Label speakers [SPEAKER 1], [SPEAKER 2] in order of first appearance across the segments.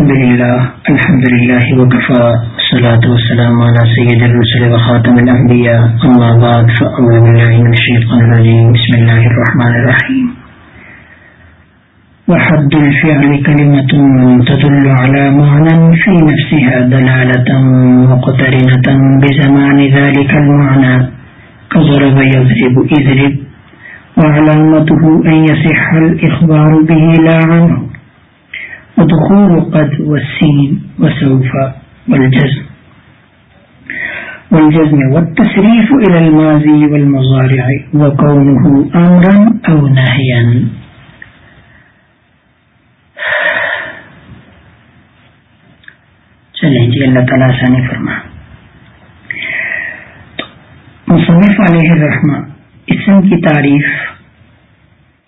[SPEAKER 1] الحمد لله الحمد لله وكفى الصلاة والسلام على سيد الرسل وخاتم الأنبياء، أما بعد، فأعوذ بالله من الشيطان الرجيم، بسم الله الرحمن الرحيم. وحد الفعل كلمة تدل على معنى في نفسها دلالة مقترنة بزمان ذلك المعنى، كضرب يضرب إذرب وعلامته أن يصح الإخبار به لا عنه ودخول قد والسين وسوف والجزم. والجزم والتسريف إلى الماضي والمضارع وكونه أمرا أو نهيا چلیں جی اللہ تعالیٰ آسانی فرما. مصنف علیہ الرحمہ اسم کی تعریف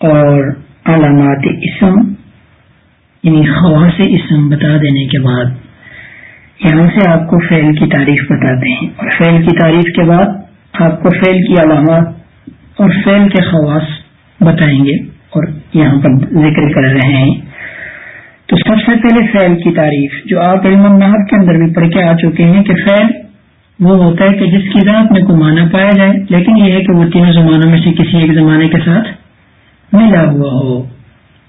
[SPEAKER 1] اور علامات اسم یعنی خواص اسم بتا دینے کے بعد، یہاں سے آپ کو فعل کی تعریف بتاتے ہیں۔ اور فعل کی تعریف کے بعد آپ کو فعل کی علامات اور فعل کے خواص بتائیں گے اور یہاں پر ذکر کر رہے ہیں۔ تو سب سے پہلے فعل کی تعریف، جو آپ علم النحب کے اندر بھی پڑھ کے آ چکے ہیں کہ فعل وہ ہوتا ہے کہ جس کی ذات میں کوئی معنی پایا جائے، لیکن یہ ہے کہ وہ تینوں زمانوں میں سے کسی ایک زمانے کے ساتھ ملا ہوا ہو۔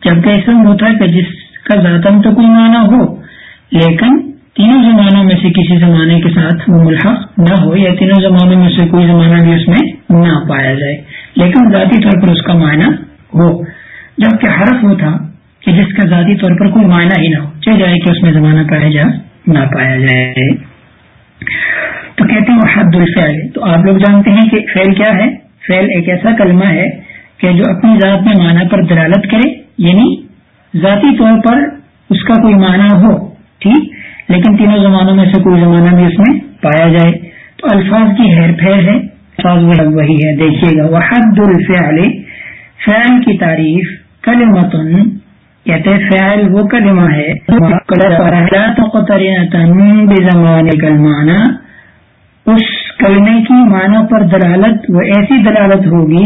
[SPEAKER 1] جبکہ ایسا ہوتا ہے کہ جس کا ذاتن تو کوئی معنی ہو، لیکن تینوں زمانوں میں سے کسی زمانے کے ساتھ وہ ملحق نہ ہو، یا تینوں زمانوں میں سے کوئی زمانہ بھی اس میں نہ پایا جائے۔ لیکن ذاتی طور پر اس کا معنی ہو۔ جبکہ حرف وہ تھا کہ جس کا ذاتی طور پر کوئی معنی ہی نہ ہو، چاہے جائے کہ اس میں زمانہ پایا جا نہ پایا جائے۔ تو کہتے ہیں حد الفعل۔ تو آپ لوگ جانتے ہیں کہ فعل کیا ہے؟ فعل ایک ایسا کلمہ ہے کہ جو اپنی ذات میں معنی پر دلالت کرے یعنی ذاتی طور پر اس کا کوئی معنی ہو، ٹھیک، لیکن تینوں زمانوں میں سے کوئی زمانہ بھی اس میں پایا جائے۔ تو الفاظ کی ہیر پھیر ہے، الفاظ وہی ہے دیکھیے گا۔ وہ حد الفعل، فعل کی تعریف کل متن کہتے فعل وہ کلمہ ہے۔ کلمانہ اس کلمے کی معنی پر دلالت، وہ ایسی دلالت ہوگی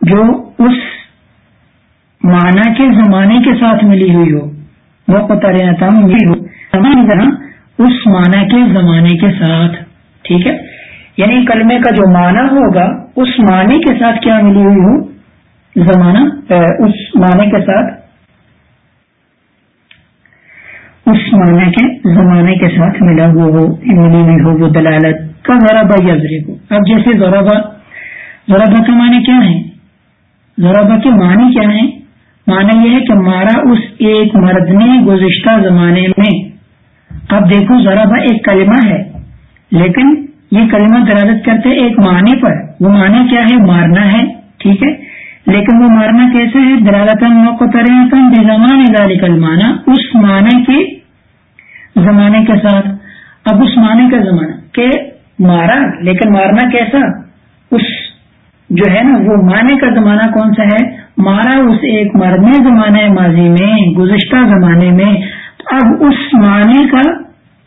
[SPEAKER 1] جو اس معنی کے زمانے کے ساتھ ملی ہوئی ہو، وہ قطرتم ملی ہو۔ اس معنی کے زمانے کے ساتھ، ٹھیک ہے؟ یعنی کلمے کا جو معنی ہوگا، اس معنی کے ساتھ کیا ملی ہوئی ہو؟ زمانہ اس معنی کے ساتھ۔ اس معنی کے زمانے کے ساتھ ملا ہوا ہو ملی ہوئی ہو وہ دلالت کا ذرابا یا ذریب اب جیسے ذرابا ذرابا کا معنی کیا ہے؟ ذرابا کے معنی کیا ہے معنی یہ ہے کہ مارا اس ایک مرد نے گزشتہ زمانے میں۔ اب دیکھو ذرابا ایک کلمہ ہے، لیکن یہ کلمہ دلالت کرتے ایک معنی پر۔ وہ معنی کیا ہے؟ مارنا ہے، ٹھیک ہے؟ لیکن وہ مارنا کیسے ہے؟ دلالتن موقع زمان ذالک مانا اس معنی کے زمانے کے ساتھ۔ اب اس معنی کا زمانہ کہ مارا، لیکن مارنا کیسا؟ اس جو ہے نا، وہ معنی کا زمانہ کون سا ہے؟ مارا اس ایک مرنے زمانے ماضی میں، گزشتہ زمانے میں، اب اس معنی کا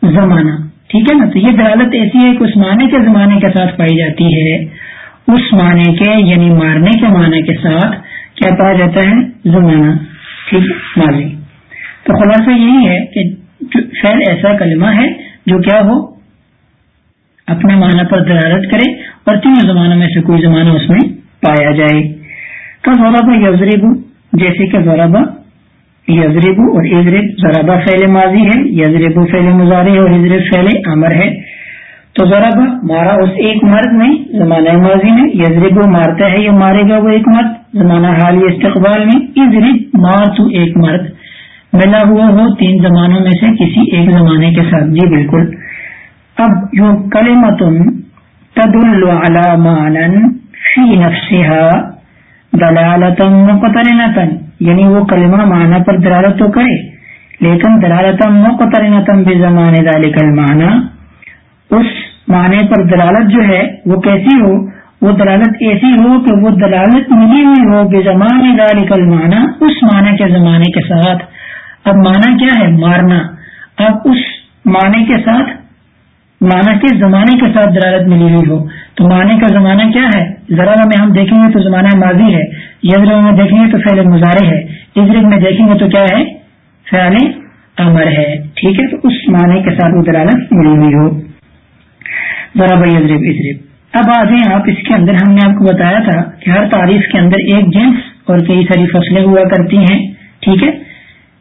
[SPEAKER 1] زمانہ۔ ٹھیک ہے نا؟ تو یہ دلالت ایسی ہے کہ اس معنی کے زمانے کے ساتھ پائی جاتی ہے۔ اس معنی کے یعنی مارنے کے معنی کے ساتھ کیا پایا جاتا ہے؟ زمانہ۔ ٹھیک ماضی۔ تو خلاصہ یہی ہے کہ فعل ایسا کلمہ ہے جو کیا ہو؟ اپنے معنی پر دلالت کرے اور تینوں زمانوں میں سے کوئی زمانہ اس میں پایا جائے۔ کا ذورابا یزریب جیسے کہ ذورابا یزریب اور ازرب ذرابا فعل ماضی ہے یزریب فعل مظاہرے اور ازرب فعل امر ہے۔ تو ذرابا مارا اس ایک مرد میں، زمانہ ماضی میں یزریب مارتا ہے یا مارے گا وہ ایک مرد۔ زمانہ حالی استقبال میں ازرب مار تو ایک مرد۔ ملا ہوا ہو تین زمانوں میں سے کسی ایک زمانے کے ساتھ۔ جی بالکل۔ اب جو کلمتن تد المعن فی نفسها دلالتم مقترنتن یعنی وہ کلمہ معنی پر دلالت تو کرے، لیکن دلالتم مقترنتن بزمان ذلك المعنى اس معنی پر دلالت جو ہے وہ کیسی ہو؟ وہ دلالت ایسی ہو کہ وہ دلالت ملی ہوئی ہو بے زمان ذلك المعنى اس معنی کے زمانے کے ساتھ۔ اب مانا کیا ہے؟ مارنا۔ اب اس معنی کے ساتھ مانا کے زمانے کے ساتھ دلالت ملی ہوئی ہو۔ تو معنی کا زمانہ کیا ہے؟ ذرا میں ہم دیکھیں گے تو زمانہ ماضی ہے یزر میں دیکھیں گے تو فعل مظاہرے ہے۔ عزرت میں دیکھیں گے تو کیا ہے؟ فعل امر ہے۔ ٹھیک ہے، تو اس معنی کے ساتھ وہ دلالت ملی ہوئی ہو۔ ذرا بھائی ازرب ازرب اب آ جائیں آپ اس کے اندر۔ ہم نے آپ کو بتایا تھا کہ ہر تعریف کے اندر ایک جنس اور کئی ساری فصلیں ہوا کرتی ہیں۔ ٹھیک ہے،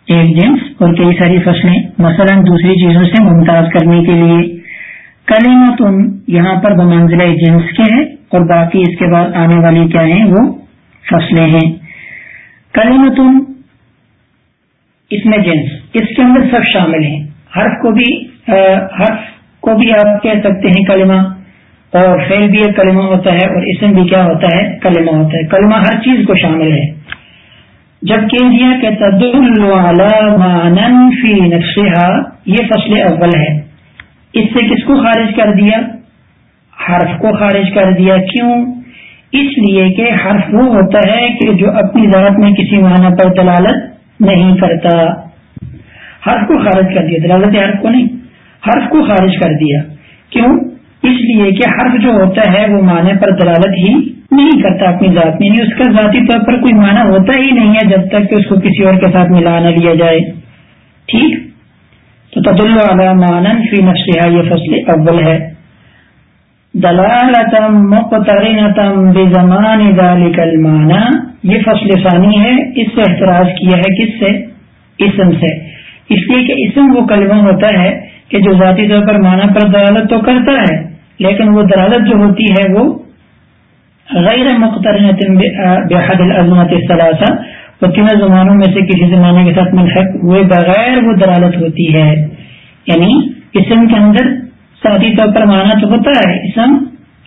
[SPEAKER 1] ایک جنس اور کئی ساری فصلیں۔ مثلا دوسری چیزوں سے ممتاز کرنے کے لیے۔ کلیمتن یہاں پر بمنزلہ جنس کے ہیں، اور باقی اس کے بعد آنے والی کیا ہیں، وہ فصلیں ہیں۔ کلیمتن اس میں جنس، اس کے اندر سب شامل ہیں۔ حرف کو بھی حرف کو بھی آپ کہہ سکتے ہیں کلمہ، اور فیل بھی ایک کلمہ ہوتا ہے، اور اسم بھی کیا ہوتا ہے، کلمہ ہوتا ہے۔ کلمہ ہر چیز کو شامل ہے۔ جب کہہ دیا کہ فی یہ فصل اول ہے اس سے کس کو خارج کر دیا؟ حرف کو خارج کر دیا۔ کیوں؟ اس لیے کہ حرف وہ ہوتا ہے کہ جو اپنی ذات میں کسی معنی پر دلالت نہیں کرتا۔ حرف کو خارج کر دیا، دلالت حرف کو نہیں، حرف کو خارج کر دیا۔ کیوں؟ اس لیے کہ حرف جو ہوتا ہے وہ معنی پر دلالت ہی نہیں کرتا اپنی ذات میں۔ یعنی اس کا ذاتی طور پر کوئی معنی ہوتا ہی نہیں ہے جب تک کہ اس کو کسی اور کے ساتھ ملا نہ لیا جائے۔ ٹھیک؟ تو تد اللہ مانن فی نفسها، یہ فصل اول ہے۔ دلالتم مقترنتم بزمان ذلك المعنى، یہ فصل ثانی ہے۔ اس سے احتراج کیا ہے کس سے؟ اسم سے۔ اس لیے کہ اسم وہ کلمہ ہوتا ہے کہ جو ذاتی طور پر معنی پر دلالت تو کرتا ہے، لیکن وہ دلالت جو ہوتی ہے وہ غیر مختلف بحد العظمت ثلاثہ تینوں زمانوں میں سے کسی زمانے کے ساتھ منحق ہوئے بغیر وہ دلالت ہوتی ہے؟ یعنی اسم کے اندر ذاتی طور پر معنی تو ہوتا ہے اسم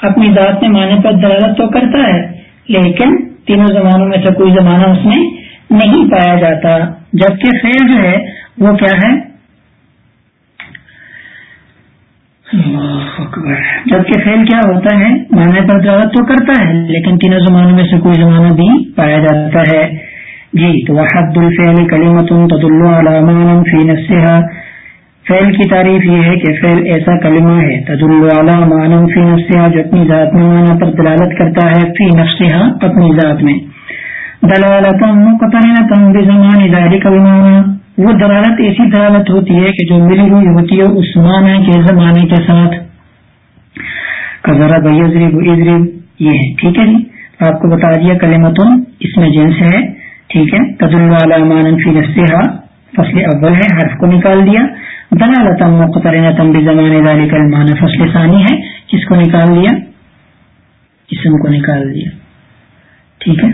[SPEAKER 1] اپنی ذات میں معنی پر دلالت تو کرتا ہے، لیکن تینوں زمانوں میں سے کوئی زمانہ اس میں نہیں پایا جاتا۔ جبکہ فیل جو ہے، وہ کیا ہے؟ جبکہ فیل کیا ہوتا ہے، معنی پر دعوت تو کرتا ہے، لیکن تینوں زمانوں میں سے کوئی زمانہ بھی پایا جاتا ہے۔ جی تو حد الفیل کلیمت تد اللہ فی نفسها فیل کی تعریف یہ ہے کہ فیل ایسا کلمہ ہے تد اللہ فی نفسها جو اپنی ذات میں معنی پر دلالت کرتا ہے، فی نفسها اپنی ذات میں۔ دلالت مقترنة بزمان ذلك المعنى وہ دلالت ایسی دلالت ہوتی ہے کہ جو ملی ہوئی ہوتی ہے، اس معنی کے زمانے کے ساتھ۔ یہ ہے، ٹھیک ہے جی؟ آپ کو بتا دیا کلیمتن اس میں جنس ہے۔ ٹھیک ہے؟ تدل فی نفسها فصل اول ہے، حرف کو نکال دیا۔ دلالتم مقترنتم بزمان ذلك المعنى فصل ثانی ہے، کس کو نکال دیا؟ اسم کو نکال دیا۔ ٹھیک ہے؟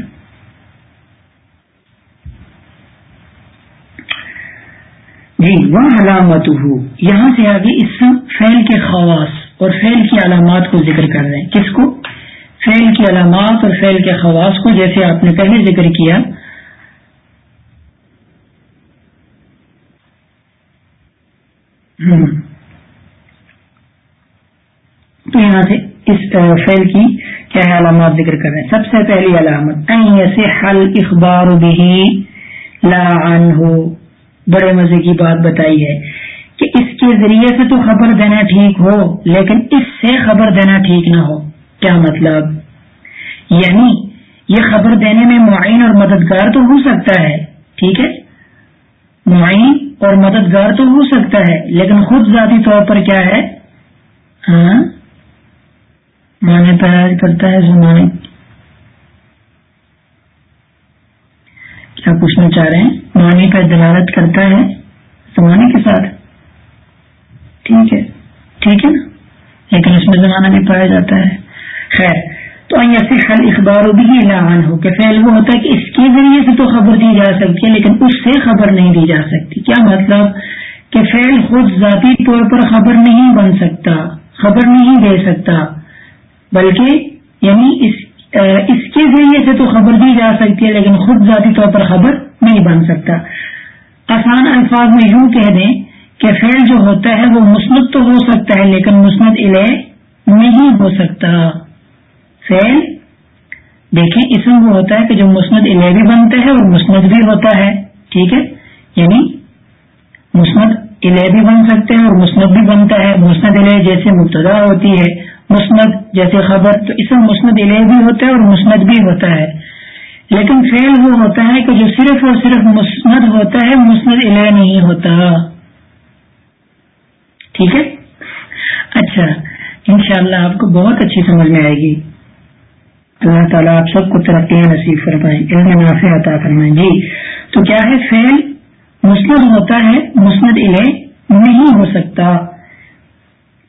[SPEAKER 1] جی وہ علامت یہاں سے آگے اس فیل کے خواص اور فیل کی علامات کو ذکر کر رہے ہیں۔ کس کو؟ فیل کی علامات اور فیل کے خواص کو، جیسے آپ نے پہلے ذکر کیا تو یہاں سے اس فیل کی کیا علامات ذکر کر رہے ہیں؟ سب سے پہلی علامت حل اخبار بھی لا عنہ۔ بڑے مزے کی بات بتائی ہے کہ اس کے ذریعے سے تو خبر دینا ٹھیک ہو، لیکن اس سے خبر دینا ٹھیک نہ ہو۔ کیا مطلب؟ یعنی یہ خبر دینے میں معین اور مددگار تو ہو سکتا ہے، ٹھیک ہے؟ معین اور مددگار تو ہو سکتا ہے، لیکن خود ذاتی طور پر کیا ہے؟ ہاں؟ مانے پیار کرتا ہے زمانے۔ کیا پوچھنا چاہ رہے ہیں؟ معنی پر دلالت کرتا ہے زمانے کے ساتھ۔ ٹھیک ہے ٹھیک ہے نا؟ لیکن اس میں زمانہ بھی پایا جاتا ہے۔ خیر تو ایسے حل اخبار بھی اعلان ہو کہ فیل وہ ہوتا ہے کہ اس کے ذریعے سے تو خبر دی جا سکتی ہے، لیکن اس سے خبر نہیں دی جا سکتی۔ کیا مطلب؟ کہ فیل خود ذاتی طور پر خبر نہیں بن سکتا، خبر نہیں دے سکتا، بلکہ یعنی اس اس کے ذریعے سے تو خبر دی جا سکتی ہے، لیکن خود ذاتی طور پر خبر نہیں بن سکتا۔ آسان الفاظ میں یوں کہہ دیں کہ فیل جو ہوتا ہے وہ مسند تو ہو سکتا ہے، لیکن مسند علیہ نہیں ہو سکتا۔ فیل دیکھیں اسم وہ ہوتا ہے کہ جو مسند علیہ بھی بنتا ہے اور مسند بھی ہوتا ہے، ٹھیک ہے؟ یعنی مسند علیہ بھی بن سکتے ہیں اور مسند بھی بنتا ہے۔ مسند علیہ جیسے مبتدا ہوتی ہے، مسند جیسے خبر، تو اس میں مسند علیہ بھی ہوتا ہے اور مسند بھی ہوتا ہے۔ لیکن فیل وہ ہوتا ہے کہ جو صرف اور صرف مسند ہوتا ہے، مسند علیہ نہیں ہوتا۔ ٹھیک ہے؟ اچھا انشاءاللہ آپ کو بہت اچھی سمجھ میں آئے گی۔ اللہ تعالیٰ آپ سب کو ترقی نصیب فرمائیں علم نافع عطا فرمائیں جی تو کیا ہے فیل مسند ہوتا ہے، مسند علیہ نہیں ہو سکتا۔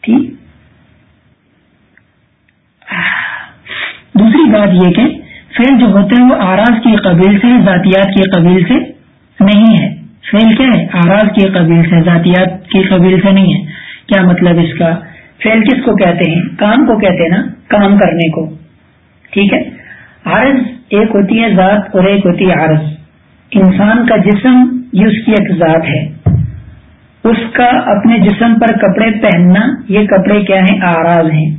[SPEAKER 1] ٹھیک۔ دوسری بات یہ کہ فیل جو ہوتے ہیں وہ آراز کی قبیل سے، ذاتیات کی قبیل سے نہیں ہے۔ فیل کیا ہے؟ آراز کی قبیل سے، ذاتیات کی قبیل سے نہیں ہے۔ کیا مطلب اس کا؟ فیل کس کو کہتے ہیں؟ کام کو کہتے ہیں نا؟ کام کرنے کو۔ ٹھیک ہے؟ عرض ایک ہوتی ہے ذات اور ایک ہوتی ہے عرض انسان کا جسم یہ اس کی ایک ذات ہے۔ اس کا اپنے جسم پر کپڑے پہننا، یہ کپڑے کیا ہیں؟ آراز ہیں۔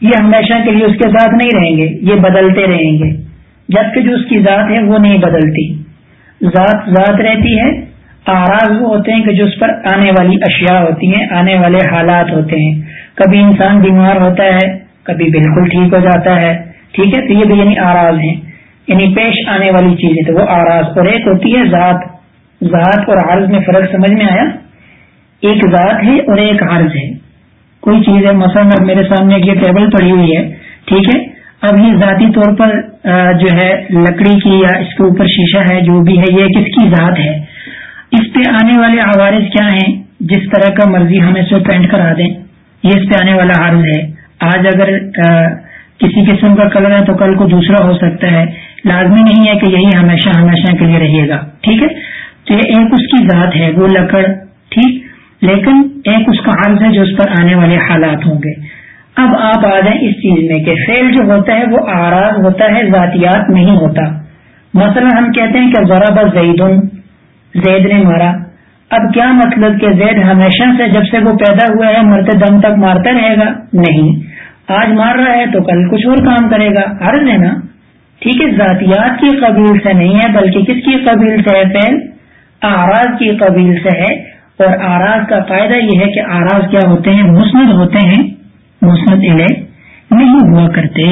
[SPEAKER 1] یہ ہمیشہ کے لیے اس کے ساتھ نہیں رہیں گے، یہ بدلتے رہیں گے۔ جبکہ جو اس کی ذات ہے، وہ نہیں بدلتی۔ ذات ذات رہتی ہے آراز وہ ہوتے ہیں کہ جو اس پر آنے والی اشیاء ہوتی ہیں، آنے والے حالات ہوتے ہیں۔ کبھی انسان بیمار ہوتا ہے، کبھی بالکل ٹھیک ہو جاتا ہے ٹھیک ہے؟ تو یہ بھی یعنی آراز ہیں۔ یعنی پیش آنے والی چیزیں تو وہ آراز اور ایک ہوتی ہے ذات۔ ذات اور عرض میں فرق سمجھ میں آیا؟ ایک ذات ہے اور ایک عرض ہے۔ کوئی چیز ہے، مثلاً اب میرے سامنے یہ ٹیبل پڑی ہوئی ہے، ٹھیک ہے؟ اب یہ ذاتی طور پر جو ہے، لکڑی کی یا اس کے اوپر شیشہ ہے، جو بھی ہے، یہ کس کی ذات ہے؟ اس پہ آنے والے عوارض کیا ہیں؟ جس طرح کا مرضی ہم اس پینٹ کرا دیں، یہ اس پہ آنے والا عرض ہے۔ آج اگر کسی قسم کا کلر ہے تو کل کو دوسرا ہو سکتا ہے۔ لازمی نہیں ہے کہ یہی ہمیشہ ہمیشہ کے لیے رہے گا۔ ٹھیک ہے؟ تو یہ ایک اس کی ذات ہے، وہ لکڑ۔ ٹھیک؟ لیکن ایک اس کا عرض ہے جو اس پر آنے والے حالات ہوں گے۔ اب آپ آ جائیں اس چیز میں کہ فیل جو ہوتا ہے وہ آراز ہوتا ہے، ذاتیات نہیں ہوتا۔ مثلا ہم کہتے ہیں کہ ذرا بس زید زید نے مارا۔ اب کیا مطلب کہ زید ہمیشہ سے جب سے وہ پیدا ہوا ہے، مرتے دم تک مارتا رہے گا؟ نہیں۔ آج مار رہا ہے تو کل کچھ اور کام کرے گا۔ عرض ہے نا، ٹھیک ہے، ذاتیات کی قبیل سے نہیں ہے، بلکہ کس کی قبیل سے ہے فیل آراز کی قبیل سے ہے۔ اور آراز کا فائدہ یہ ہے کہ آراز کیا ہوتے ہیں؟ مسند ہوتے ہیں۔ مسند علیہ نہیں ہوا کرتے۔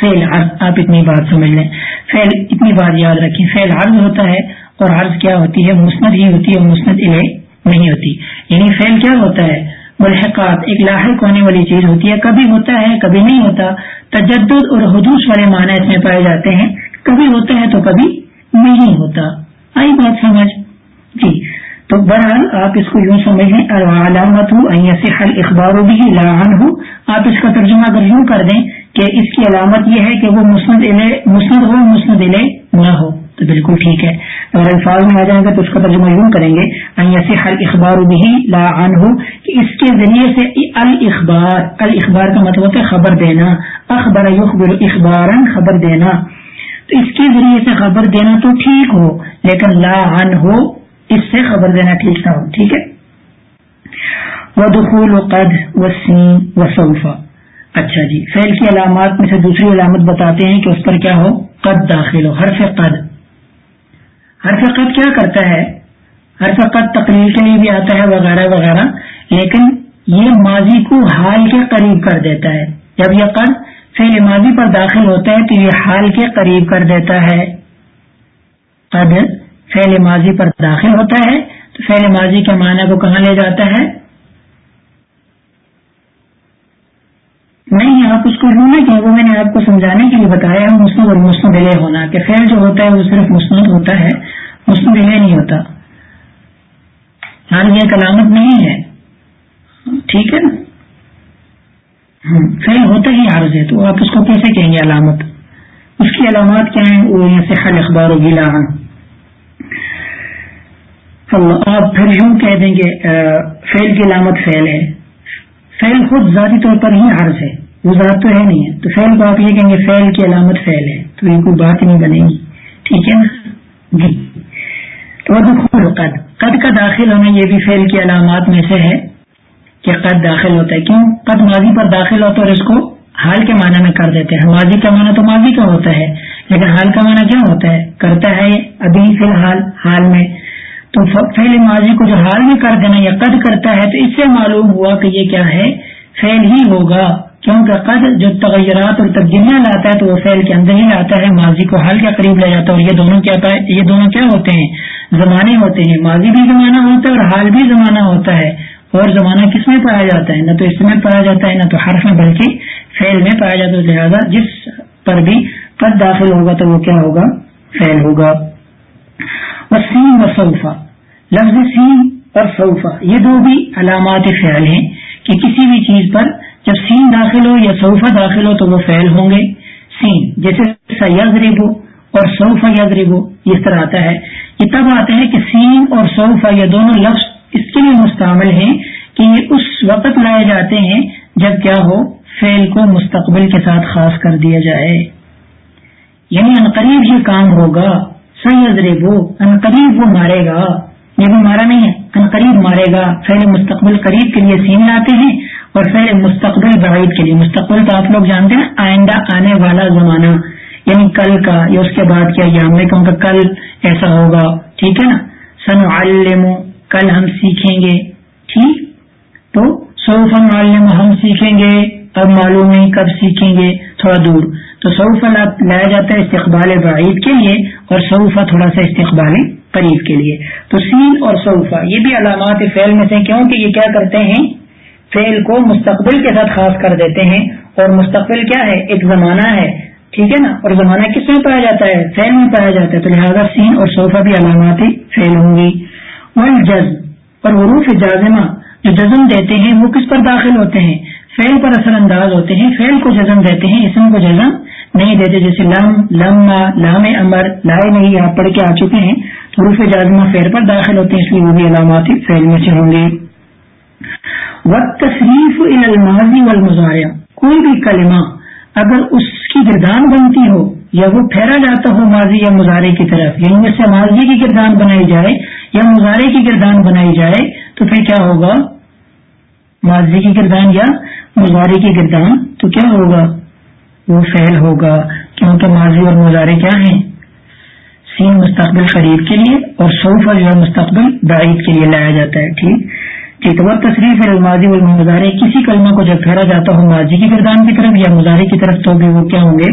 [SPEAKER 1] فیل عرض، آپ اتنی بات سمجھ لیں۔ فیل اتنی بات یاد رکھیں۔ فیل عرض ہوتا ہے اور عرض کیا ہوتی ہے؟ مسند ہی ہوتی ہے مسند علیہ نہیں ہوتی۔ یعنی فیل کیا ہوتا ہے؟ ملحقات، ایک لاحق ہونے والی چیز ہوتی ہے، کبھی ہوتا ہے، کبھی نہیں ہوتا، تجدد اور حدوث والے معنی اس میں پائے جاتے ہیں، کبھی ہوتا ہے تو کبھی نہیں ہوتا۔ آئی بات سمجھ؟ جی۔ تو بہرحال آپ اس کو یوں سمجھیں علامت ہوں ایسے حل اخبار بھی لان ہوں آپ اس کا ترجمہ اگر یوں کر دیں کہ اس کی علامت یہ ہے کہ وہ مسند مسند ہو، مسند نہ ہو۔ تو بالکل ٹھیک ہے۔ اگر الفاظ میں آ جائیں گے تو اس کا ترجمہ یوں کریں گے ایسے حل اخبار بھی لا عن ہو کہ اس کے ذریعے سے الاخبار الاخبار کا مطلب ہے خبر دینا۔ اخبر یخبر اخبار خبر دینا۔ تو اس کے ذریعے سے خبر دینا تو ٹھیک ہو، لیکن لا عن ہو اس سے خبر دینا ٹھیک نہ ہو۔ ٹھیک ہے؟ وہ دخول و قد و سین و صوفہ اچھا جی فیل کی علامات میں سے دوسری علامت بتاتے ہیں کہ اس پر کیا ہو؟ قد داخل ہو، حرف قد۔ ہر فقط کیا کرتا ہے؟ ہر فقط تقریر کے لیے بھی آتا ہے وغیرہ وغیرہ، لیکن یہ ماضی کو حال کے قریب کر دیتا ہے۔ جب یہ قد فیل ماضی پر داخل ہوتا ہے تو یہ حال کے قریب کر دیتا ہے۔ قد فعل ماضی پر داخل ہوتا ہے تو فعل ماضی کے معنی کو کہاں لے جاتا ہے؟ اس کو یوں کہ وہ میں نے آپ کو سمجھانے کے لیے بتایا ہے، مسلم اور مسلم دلے ہونا کہ فعل جو ہوتا ہے وہ صرف مسلم ہوتا ہے، مسلم دلے نہیں ہوتا۔ ہاں یہ علامت نہیں ہے۔ ٹھیک ہے نا؟ ہاں، فیل ہوتا ہی عرض ہے، تو آپ اس کو کیسے کہیں گے علامت؟ اس کی علامات کیا ہیں؟ وہ یہاں سے خل اخبار و گیلا آپ پھر یوں کہہ دیں گے فیل کی علامت فیل ہے۔ فیل خود ذاتی طور پر ہی عرض ہے۔ وہ ذات تو ہے نہیں ہے۔ تو فیل کو آپ یہ کہیں گے فیل کی علامت فیل ہے۔ تو یہ کوئی بات نہیں بنے گی۔ ٹھیک ہے نا؟ جی۔ تو قد۔ قد کا داخل ہونا یہ بھی فیل کی علامات میں سے ہے کہ قد داخل ہوتا ہے۔ کیوں؟ قد ماضی پر داخل ہوتا ہے اور اس کو حال کے معنی میں کر دیتے ہیں۔ ماضی کا معنی تو ماضی کا ہوتا ہے، لیکن حال کا معنی کیا ہوتا ہے؟ کرتا ہے ابھی فی الحال، حال میں۔ تو فیل ماضی کو جو حال میں کر دینا یا قد کرتا ہے تو اس سے معلوم ہوا کہ یہ کیا ہے؟ فیل ہی ہوگا۔ کیونکہ قد جو تغیرات اور تبدیلیاں لاتا ہے تو وہ فیل کے اندر ہی لاتا ہے، ماضی کو حال کے قریب لے جاتا ہے اور یہ دونوں کیا یہ دونوں کیا ہوتے ہیں؟ زمانے ہوتے ہیں۔ ماضی بھی زمانہ ہوتا ہے اور حال بھی زمانہ ہوتا ہے۔ اور زمانہ کس میں پایا جاتا ہے؟ نہ تو اس میں پایا جاتا ہے، نہ تو حرف میں، بلکہ فیل میں پایا جاتا ہے۔ لہٰذا جس پر بھی قد داخل ہوگا تو وہ کیا ہوگا؟ فیل ہوگا۔ سین و صوفہ لفظ سین اور صوفہ یہ دو بھی علامات فعل ہیں کہ کسی بھی چیز پر جب سین داخل ہو یا صوفہ داخل ہو تو وہ فیل ہوں گے سین، جیسے سیاض ریبو اور صوفہ یز ریبو اس طرح آتا ہے۔ یہ تب آتا ہے کہ سین اور صوفہ یہ دونوں لفظ اس کے لیے مستعمل ہیں کہ یہ اس وقت لائے جاتے ہیں جب کیا ہو فیل کو مستقبل کے ساتھ خاص کر دیا جائے۔ یعنی انقریب یہ کام ہوگا۔ سید ریبو انقریب وہ مارے گا۔ یہ بھی مارا نہیں ہے۔ انقریب مارے گا۔ فیل مستقبل قریب کے لیے سین لاتے ہیں۔ اور فیل مستقبل بعید کے لیے، مستقبل تو آپ لوگ جانتے ہیں، آئندہ آنے والا زمانہ یعنی کل کا یا اس کے بعد کیا، یہ ہم نے کہوں گا کل ایسا ہوگا، ٹھیک ہے نا؟ سن علم کل ہم سیکھیں گے، ٹھیک؟ تو سوفن علم ہم سیکھیں گے اب معلوم نہیں کب سیکھیں گے، تھوڑا دور۔ تو سعفہ لایا جاتا ہے استقبال بعید کے لیے، اور سعفہ تھوڑا سا استقبال قریب کے لیے۔ تو سین اور سعفہ یہ بھی علامات فعل میں سے کیوں کہ یہ کیا کرتے ہیں؟ فعل کو مستقبل کے ساتھ خاص کر دیتے ہیں اور مستقبل کیا ہے؟ ایک زمانہ ہے، ٹھیک ہے نا؟ اور زمانہ کس میں پایا جاتا ہے؟ فیل میں پایا جاتا ہے۔ تو لہٰذا سین اور صوفہ بھی علامات فیل ہوں گی۔ اور جزم اور عروف جازمہ جو جزم دیتے ہیں، وہ کس پر داخل ہوتے ہیں؟ فیل پر اثر انداز ہوتے ہیں۔ فیل کو جزم دیتے ہیں، اسم کو جزم نہیں دیتے۔ جیسے لم، لما، لام امر، لائے نہیں آپ پڑھ کے آ چکے ہیں۔ تو روف جازمہ فیل پر داخل ہوتے ہیں، اس لیے وہ بھی علامات فیل میں سے ہوں گے۔ وقت تصریف الماضی والمزارع کوئی بھی کلمہ اگر اس کی گردان بنتی ہو یا وہ پھیرا جاتا ہو ماضی یا مظاہرے کی طرف یعنی اس سے ماضی کی گردان بنائی جائے یا مظاہرے کی گردان بنائی جائے، تو پھر کیا ہوگا؟ ماضی کی گردان یا مظاہرے کی گردان، تو کیا ہوگا؟ وہ فیل ہوگا، کیونکہ ماضی اور مظاہرے کیا ہیں؟ سین مستقبل قریب کے لیے اور سوف اور جو مستقبل بعید کے لیے لایا جاتا ہے، ٹھیک؟ ٹھیک وہ تصریف ہے ماضی اور مظاہرے کسی کلمہ کو جب پھیرا جاتا ہو ماضی کی گردان کی طرف یا مظاہرے کی طرف، تو بھی وہ کیا ہوں گے؟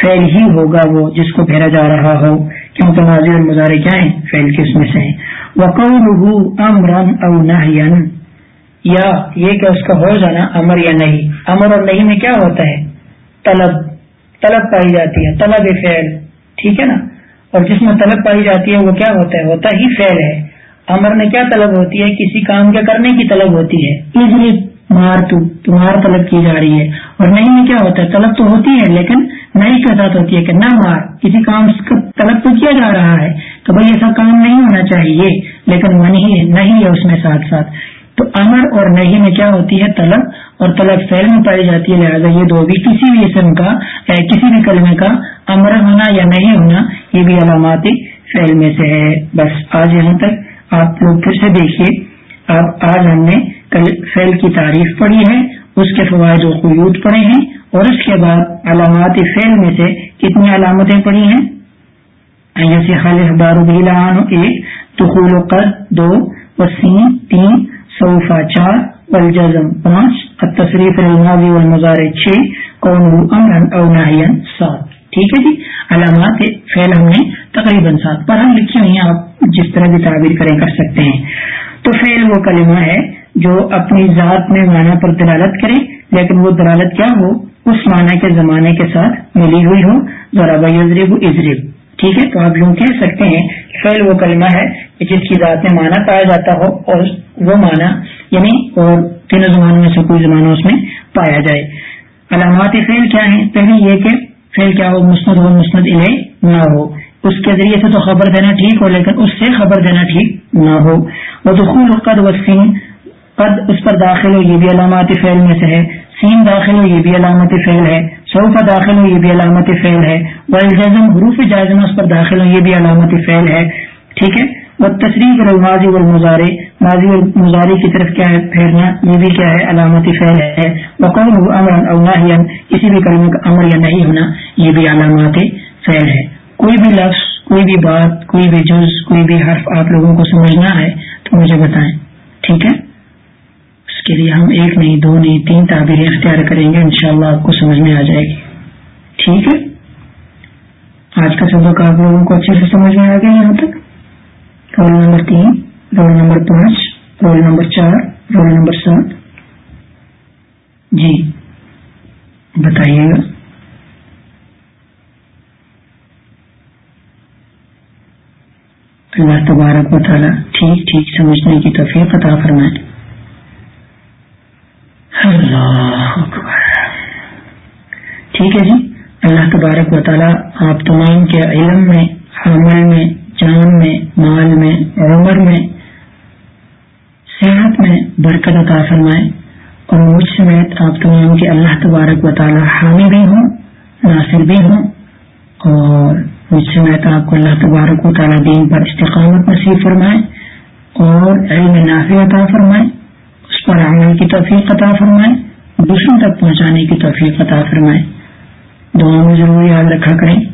[SPEAKER 1] فیل ہی ہوگا وہ جس کو پھیرا جا رہا ہو کیونکہ ماضی اور مظاہرے کیا ہیں؟ فیل کس میں سے ہیں؟ وہ امرن او نہ یا یہ کہ اس کا ہو جانا امر یا نہیں؟ امر اور نہیں میں کیا ہوتا ہے؟ طلب طلب پائی جاتی ہے، طلب فعل، ٹھیک ہے نا؟ اور جس میں طلب پائی جاتی ہے، وہ کیا ہوتا ہے؟ ہوتا ہی فعل ہے۔ امر میں کیا طلب ہوتی ہے؟ کسی کام کے کرنے کی طلب ہوتی ہے۔ ایزلی مار تو تمہار طلب کی جا رہی ہے۔ اور نہیں میں کیا ہوتا ہے؟ طلب تو ہوتی ہے، لیکن نہیں کے ساتھ ہوتی ہے کہ نہ مار۔ کسی کام کا طلب تو کیا جا رہا ہے؟ تو بھائی ایسا کام نہیں ہونا چاہیے، لیکن وہ نہیں ہے اس میں ساتھ ساتھ۔ تو امر اور نہیں میں کیا ہوتی ہے؟ طلب۔ اور طلب فیل میں پائی جاتی ہے، لہٰذا یہ دو بھی کسی بھی اسم کا کسی بھی کلمے کا امر ہونا یا نہیں ہونا، یہ بھی علامات فیل میں سے ہے۔ بس آج یہاں تک۔ آپ لوگ پھر سے دیکھیے اب آج ہم نے فیل کی تعریف پڑھی ہے، اس کے فوائد و قیود پڑھے ہیں، اور اس کے بعد علامات فیل میں سے کتنی علامتیں پڑھی ہیں؟ جیسے خالص بارو ایک، دخول و قد دو، وسیم تین صوفہ چار، والجزم پانچ، التصریف الماضی والمزارع چھ قوم امرن او ناہین سات ٹھیک ہے جی؟ علامات فعل ہم نے تقریباً سات پر ہم لکھی ہوئی ہیں، آپ جس طرح بھی تعبیر کریں کر سکتے ہیں۔ تو فعل وہ کلمہ ہے جو اپنی ذات میں معنی پر دلالت کرے، لیکن وہ دلالت کیا ہو؟ اس معنی کے زمانے کے ساتھ ملی ہوئی ہو۔ ذرا بزرب ازرب ٹھیک ہے؟ تو آپ یوں کہہ سکتے ہیں، فعل وہ کلمہ ہے جس کی ذات میں معنی پایا جاتا ہو اور وہ معنی یعنی اور تینوں زمانوں میں سے کوئی زمانہ اس میں پایا جائے۔ علامات فعل کیا ہیں؟ پہلی یہ کہ فعل کیا ہو؟ مسند ہو، مسند علیہ نہ ہو۔ اس کے ذریعے سے تو خبر دینا ٹھیک ہو، لیکن اس سے خبر دینا ٹھیک نہ ہو۔ وہ دخول قد وسیم قد اس پر داخل ہو، یہ بھی علامات فعل میں سے ہے۔ سین داخل ہو، یہ بھی علامت فعل ہے۔ صوفہ داخل ہو، یہ بھی علامت فعل ہے۔ والجزم حروف جازمہ اس پر داخل ہو، یہ بھی علامت فعل ہے۔ ٹھیک ہے؟ وہ تصریف اور ماضی اور مظاہرے ماضی اور کی طرف کیا ہے پھیرنا؟ یہ بھی کیا ہے؟ علامت فعل ہے۔ وقول امر او کسی بھی کلمے کا امر یا نہیں ہونا، یہ بھی علامات فعل ہے۔ کوئی بھی لفظ، کوئی بھی بات، کوئی بھی جز، کوئی بھی حرف آپ لوگوں کو سمجھنا ہے تو مجھے بتائیں۔ ٹھیک ہے؟ اس کے لیے ہم ایک نہیں، دو نہیں، تین تعبیریں اختیار کریں گے، انشاءاللہ شاء آپ کو سمجھ میں آ جائے گی۔ ٹھیک ہے؟ آج کا سبق آپ لوگوں کو اچھے سے سمجھ میں آ گیا یہاں تک۔ رول نمبر تین رول نمبر پانچ رول نمبر چار رول نمبر سات جی بتائیے گا اللہ تبارک و تعالیٰ ٹھیک ٹھیک سمجھنے کی توفیق عطا فرمائے اللہ ٹھیک ہے جی اللہ تبارک و تعالیٰ آپ تمام کے علم میں عمل میں جان میں، مال میں، عمر میں، صحت میں برکت عطا فرمائے اور مجھ سمیت آپ تمام کے اللہ تبارک و تعالیٰ حامی بھی ہوں، ناصر بھی ہوں اور مجھ سمیت آپ کو اللہ تبارک و تعالیٰ دین پر استقامت نصیب فرمائے اور علم نافع عطا فرمائے، اس پر عمل کی توفیق عطا فرمائے، دوسروں تک پہنچانے کی توفیق عطا فرمائے۔ دعا میں ضرور یاد رکھا کریں۔